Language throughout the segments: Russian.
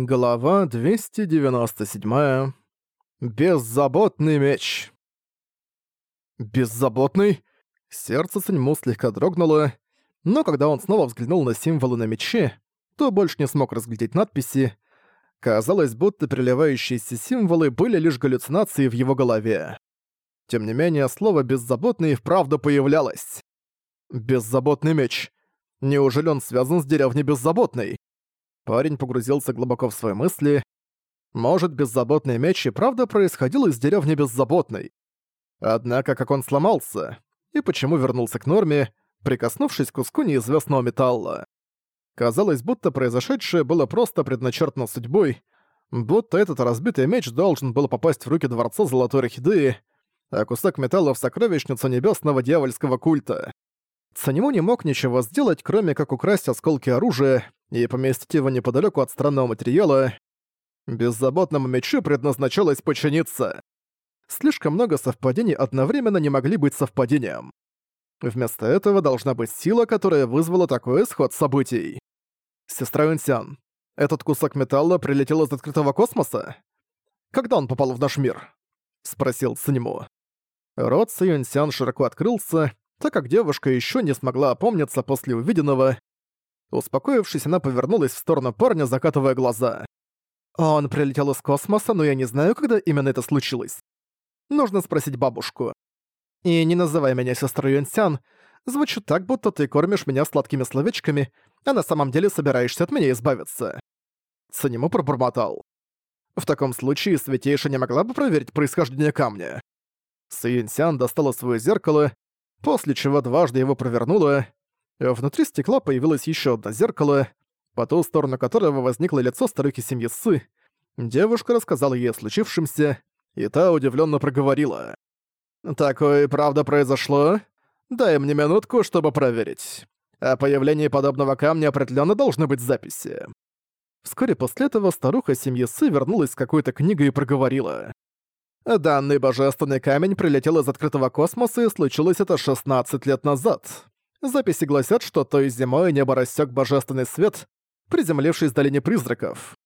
Глава 297. Беззаботный меч. Беззаботный? Сердце Циньму слегка дрогнуло, но когда он снова взглянул на символы на мече, то больше не смог разглядеть надписи. Казалось, будто приливающиеся символы были лишь галлюцинацией в его голове. Тем не менее, слово «беззаботный» вправду появлялось. «Беззаботный меч». Неужели он связан с деревней Беззаботной? Парень погрузился глубоко в свои мысли. Может, беззаботный меч и правда происходил из деревни Беззаботной. Однако, как он сломался, и почему вернулся к норме, прикоснувшись к куску неизвестного металла. Казалось, будто произошедшее было просто предначертано судьбой, будто этот разбитый меч должен был попасть в руки Дворца Золотой Орхидеи, а кусок металла в сокровищницу небесного дьявольского культа. Санему не мог ничего сделать, кроме как украсть осколки оружия и поместить его неподалеку от странного материала. Беззаботному мечу предназначалось подчиниться. Слишком много совпадений одновременно не могли быть совпадением. Вместо этого должна быть сила, которая вызвала такой исход событий. Сестра Юнсян, этот кусок металла прилетел из открытого космоса? Когда он попал в наш мир? Спросил Санему. Рот Юнсян широко открылся, так как девушка еще не смогла опомниться после увиденного. Успокоившись, она повернулась в сторону парня, закатывая глаза. Он прилетел из космоса, но я не знаю, когда именно это случилось. Нужно спросить бабушку. И не называй меня сестрой Юнсян. Звучит так, будто ты кормишь меня сладкими словечками, а на самом деле собираешься от меня избавиться. Санему пробормотал. В таком случае Святейшая не могла бы проверить происхождение камня. Сюньсян достала свое зеркало после чего дважды его провернула. Внутри стекла появилось еще одно зеркало, по ту сторону которого возникло лицо старухи семьи Сы. Девушка рассказала ей о случившемся, и та удивленно проговорила. «Такое правда произошло? Дай мне минутку, чтобы проверить. О появлении подобного камня определенно должны быть записи». Вскоре после этого старуха семьи Сы вернулась с какой-то книгой и проговорила. Данный божественный камень прилетел из открытого космоса и случилось это 16 лет назад. Записи гласят, что той зимой небо рассек божественный свет, приземлившись в долине призраков.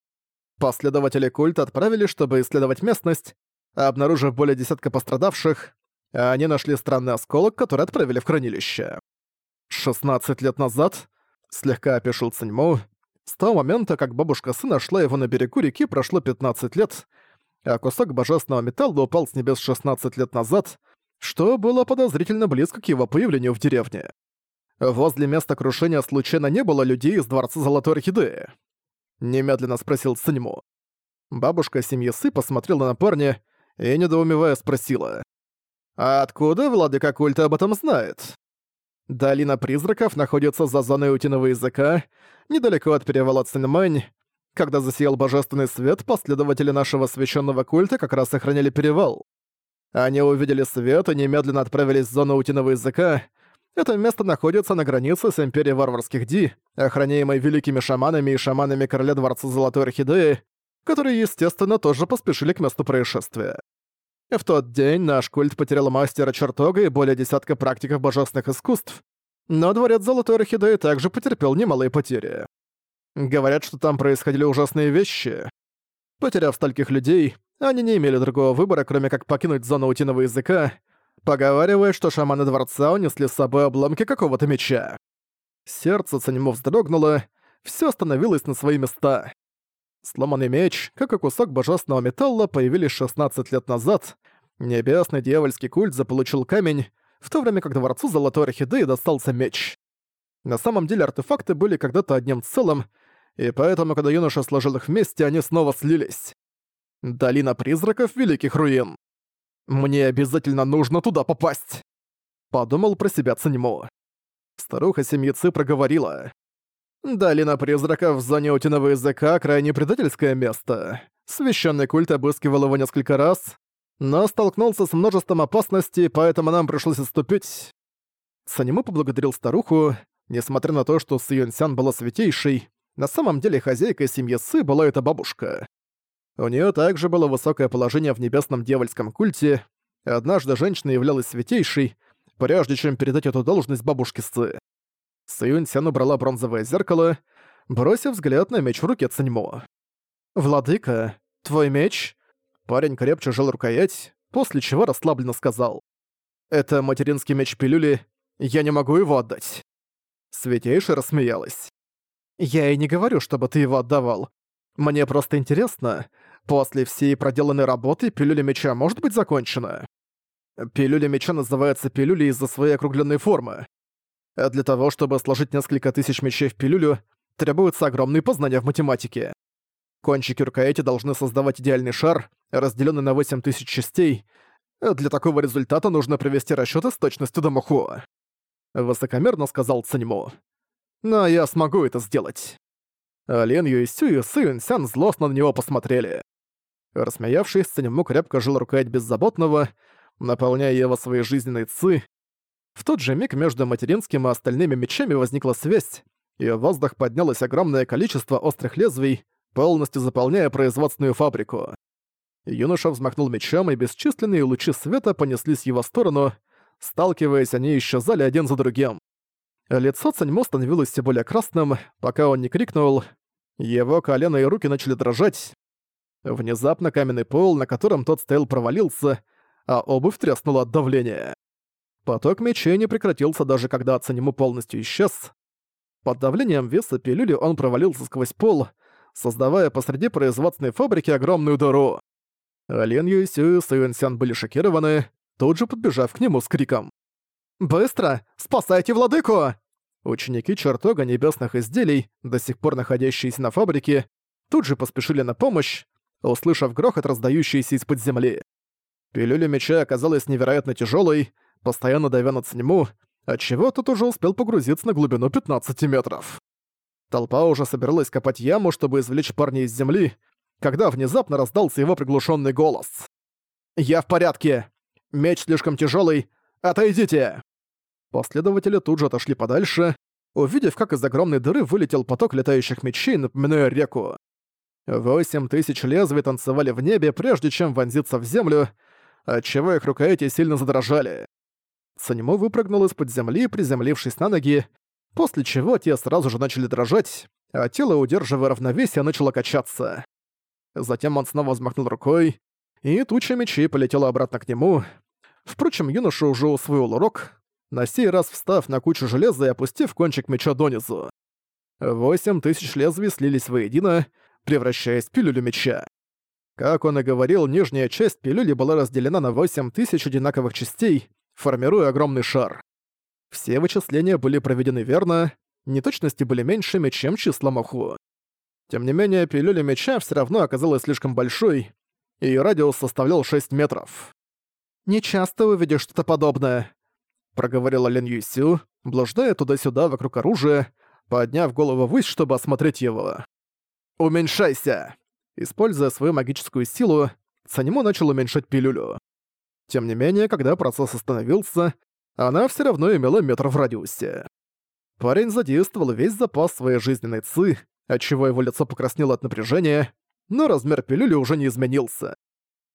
Последователи культа отправились, чтобы исследовать местность, обнаружив более десятка пострадавших, они нашли странный осколок, который отправили в хранилище. 16 лет назад, слегка опешил Циньмо, с того момента, как бабушка сына нашла его на берегу реки, прошло 15 лет, а кусок божественного металла упал с небес 16 лет назад, что было подозрительно близко к его появлению в деревне. Возле места крушения случайно не было людей из Дворца Золотой Орхидеи? Немедленно спросил Саньму. Бабушка семьи Сы посмотрела на парня и, недоумевая, спросила. «А откуда владыка культа об этом знает?» Долина призраков находится за зоной утиного языка, недалеко от перевала Цинмэнь, когда засиял божественный свет, последователи нашего священного культа как раз охраняли перевал. Они увидели свет и немедленно отправились в зону утиного языка. Это место находится на границе с Империей Варварских Ди, охраняемой великими шаманами и шаманами Короля Дворца Золотой Орхидеи, которые, естественно, тоже поспешили к месту происшествия. В тот день наш культ потерял мастера чертога и более десятка практиков божественных искусств, но Дворец Золотой Орхидеи также потерпел немалые потери. Говорят, что там происходили ужасные вещи. Потеряв стольких людей, они не имели другого выбора, кроме как покинуть зону утиного языка, поговаривая, что шаманы дворца унесли с собой обломки какого-то меча. Сердце Цанимо вздрогнуло, все остановилось на свои места. Сломанный меч, как и кусок божественного металла, появились 16 лет назад. Небесный дьявольский культ заполучил камень, в то время как дворцу Золотой Орхидеи достался меч. На самом деле артефакты были когда-то одним целым, и поэтому, когда юноша сложил их вместе, они снова слились. Долина призраков Великих Руин. «Мне обязательно нужно туда попасть!» Подумал про себя Циньмо. Старуха семьицы проговорила. «Долина призраков в зоне утиного языка — крайне предательское место. Священный культ обыскивал его несколько раз, но столкнулся с множеством опасностей, поэтому нам пришлось отступить». Санему поблагодарил старуху, несмотря на то, что Сы Юньсян была святейшей, на самом деле хозяйкой семьи Сы была эта бабушка. У нее также было высокое положение в небесном дьявольском культе, однажды женщина являлась святейшей, прежде чем передать эту должность бабушке Сы. Сюнь Сян убрала бронзовое зеркало, бросив взгляд на меч в руке Циньмо. «Владыка, твой меч?» Парень крепче жал рукоять, после чего расслабленно сказал. «Это материнский меч пилюли, я не могу его отдать». Святейшая рассмеялась. «Я и не говорю, чтобы ты его отдавал. Мне просто интересно, после всей проделанной работы пилюля меча может быть закончена?» Пилюля меча называется пилюлей из-за своей округленной формы. Для того, чтобы сложить несколько тысяч мечей в пилюлю, требуются огромные познания в математике. Кончики рукояти должны создавать идеальный шар, разделенный на 8000 частей. Для такого результата нужно провести расчеты с точностью до муху. Высокомерно сказал Циньму. Но я смогу это сделать. Лен Юйсю и Сы Сян злостно на него посмотрели. Рассмеявшись, Циньму крепко жил рукоять беззаботного, наполняя его своей жизненной ци. В тот же миг между материнским и остальными мечами возникла связь, и в воздух поднялось огромное количество острых лезвий, полностью заполняя производственную фабрику. Юноша взмахнул мечом, и бесчисленные лучи света понеслись в его сторону, сталкиваясь, они исчезали один за другим. Лицо Цаньмо становилось все более красным, пока он не крикнул. Его колено и руки начали дрожать. Внезапно каменный пол, на котором тот стоял, провалился, а обувь тряснула от давления. Поток мечей не прекратился даже когда Цанему полностью исчез. Под давлением веса пилюли он провалился сквозь пол, создавая посреди производственной фабрики огромную дыру. Лен Юйсю и Суэнсян были шокированы, тут же подбежав к нему с криком. «Быстро! Спасайте владыку!» Ученики чертога небесных изделий, до сих пор находящиеся на фабрике, тут же поспешили на помощь, услышав грохот, раздающийся из-под земли. Пилюля меча оказалась невероятно тяжелой, постоянно давя на цнему, отчего тот уже успел погрузиться на глубину 15 метров. Толпа уже собиралась копать яму, чтобы извлечь парня из земли, когда внезапно раздался его приглушенный голос. «Я в порядке! Меч слишком тяжелый. Отойдите!» Последователи тут же отошли подальше, увидев, как из огромной дыры вылетел поток летающих мечей, напоминая реку. Восемь тысяч лезвий танцевали в небе, прежде чем вонзиться в землю, отчего их рукояти сильно задрожали. Санему выпрыгнул из-под земли, приземлившись на ноги, после чего те сразу же начали дрожать, а тело, удерживая равновесие, начало качаться. Затем он снова взмахнул рукой, и туча мечей полетела обратно к нему. Впрочем, юноша уже усвоил урок, на сей раз встав на кучу железа и опустив кончик меча донизу. Восемь тысяч лезвий слились воедино, превращаясь в пилюлю меча. Как он и говорил, нижняя часть пилюли была разделена на 8000 одинаковых частей, формируя огромный шар. Все вычисления были проведены верно, неточности были меньшими, чем числа Маху. Тем не менее, пилюля меча все равно оказалась слишком большой, и ее радиус составлял 6 метров. «Не часто увидишь что-то подобное», — проговорила Лен Юйсю, блуждая туда-сюда вокруг оружия, подняв голову ввысь, чтобы осмотреть его. «Уменьшайся!» Используя свою магическую силу, Санему начал уменьшать пилюлю. Тем не менее, когда процесс остановился, она все равно имела метр в радиусе. Парень задействовал весь запас своей жизненной ци, отчего его лицо покраснело от напряжения, но размер пилюли уже не изменился.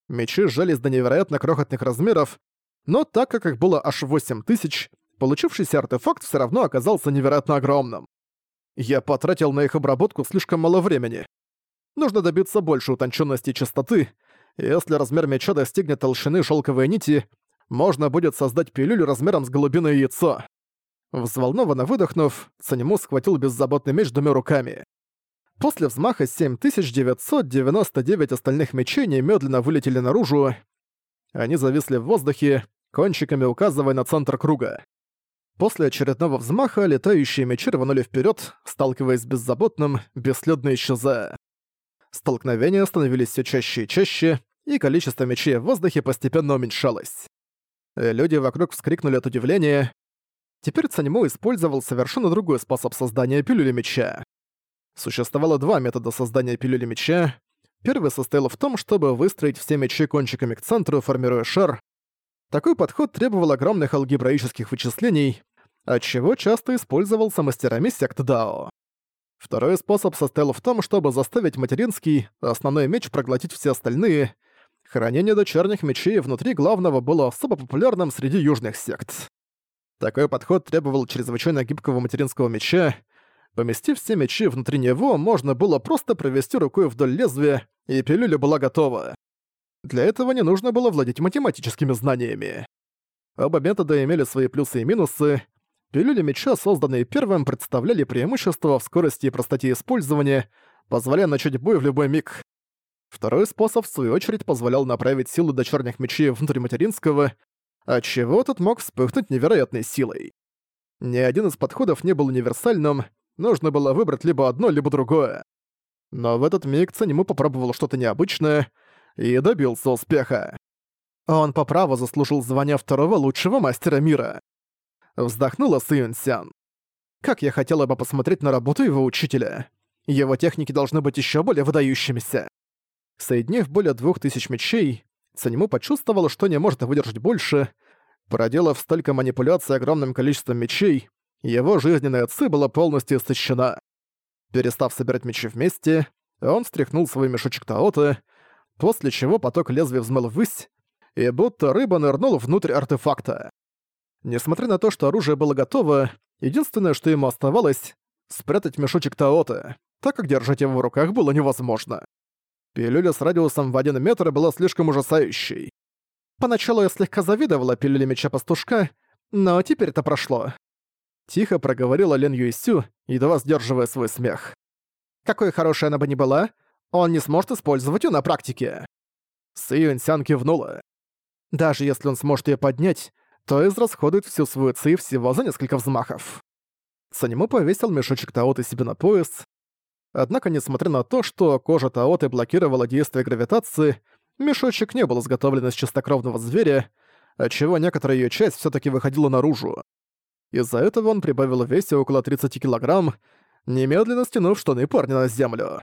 Мечи сжались до невероятно крохотных размеров, но так как их было аж 8 тысяч, получившийся артефакт все равно оказался невероятно огромным. Я потратил на их обработку слишком мало времени. Нужно добиться больше утонченности и чистоты. Если размер меча достигнет толщины шелковой нити, можно будет создать пилюлю размером с голубиное яйцо. Взволнованно выдохнув, Цанему схватил беззаботный меч двумя руками. После взмаха 7999 остальных мечей немедленно вылетели наружу. Они зависли в воздухе, кончиками указывая на центр круга. После очередного взмаха летающие мечи рванули вперед, сталкиваясь с беззаботным, бесследно исчезая. Столкновения становились все чаще и чаще, и количество мечей в воздухе постепенно уменьшалось. Люди вокруг вскрикнули от удивления. Теперь Цанимо использовал совершенно другой способ создания пилюли меча. Существовало два метода создания пилюли меча. Первый состоял в том, чтобы выстроить все мечи кончиками к центру, формируя шар. Такой подход требовал огромных алгебраических вычислений, отчего часто использовался мастерами сект Дао. Второй способ состоял в том, чтобы заставить материнский, основной меч проглотить все остальные. Хранение дочерних мечей внутри главного было особо популярным среди южных сект. Такой подход требовал чрезвычайно гибкого материнского меча. Поместив все мечи внутри него, можно было просто провести рукой вдоль лезвия, и пилюля была готова. Для этого не нужно было владеть математическими знаниями. Оба метода имели свои плюсы и минусы. Пилюли меча, созданные первым, представляли преимущество в скорости и простоте использования, позволяя начать бой в любой миг. Второй способ, в свою очередь, позволял направить силу до черных мечей внутрь материнского, отчего тот мог вспыхнуть невероятной силой. Ни один из подходов не был универсальным, нужно было выбрать либо одно, либо другое. Но в этот миг Цанему попробовал что-то необычное и добился успеха. Он по праву заслужил звание второго лучшего мастера мира. Вздохнула Сюнсян. Как я хотела бы посмотреть на работу его учителя. Его техники должны быть еще более выдающимися. Соединив более двух тысяч мечей, Цанему почувствовал, что не может выдержать больше. Проделав столько манипуляций огромным количеством мечей, его жизненная ци была полностью истощена. Перестав собирать мечи вместе, он встряхнул свой мешочек Таота, после чего поток лезвия взмыл ввысь, и будто рыба нырнул внутрь артефакта. Несмотря на то, что оружие было готово, единственное, что ему оставалось — спрятать мешочек Таота, так как держать его в руках было невозможно. Пилюля с радиусом в один метр была слишком ужасающей. Поначалу я слегка завидовала пилюле меча пастушка, но теперь это прошло. Тихо проговорила Лен Юйсю, едва сдерживая свой смех. Какой хорошей она бы ни была, он не сможет использовать её на практике. Сы Юньсян кивнула. Даже если он сможет её поднять, то израсходует всю свою ци всего за несколько взмахов. Санему повесил мешочек Таоты себе на пояс, Однако, несмотря на то, что кожа Таоты блокировала действие гравитации, мешочек не был изготовлен из чистокровного зверя, отчего некоторая её часть всё-таки выходила наружу. Из-за этого он прибавил в весе около 30 килограмм, немедленно стянув штаны парня на землю.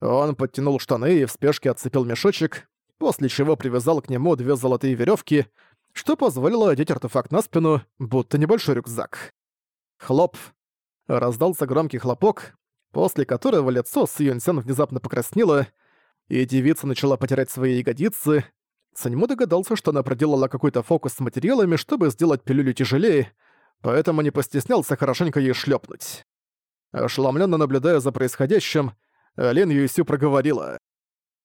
Он подтянул штаны и в спешке отцепил мешочек, после чего привязал к нему две золотые верёвки, что позволило одеть артефакт на спину, будто небольшой рюкзак. Хлоп. Раздался громкий хлопок, после которого лицо Сьюнсян внезапно покраснело, и девица начала потирать свои ягодицы. Саньму догадался, что она проделала какой-то фокус с материалами, чтобы сделать пилюлю тяжелее, поэтому не постеснялся хорошенько ей шлепнуть. Ошеломленно наблюдая за происходящим, Лен Юйсю проговорила.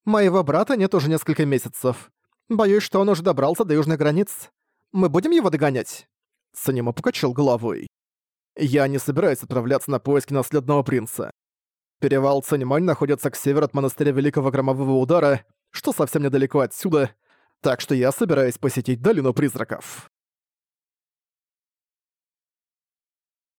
«Моего брата нет уже несколько месяцев. Боюсь, что он уже добрался до южных границ. Мы будем его догонять?» Санима покачал головой. «Я не собираюсь отправляться на поиски наследного принца. Перевал Цаньмань находится к северу от монастыря Великого Громового Удара, что совсем недалеко отсюда, так что я собираюсь посетить Долину Призраков.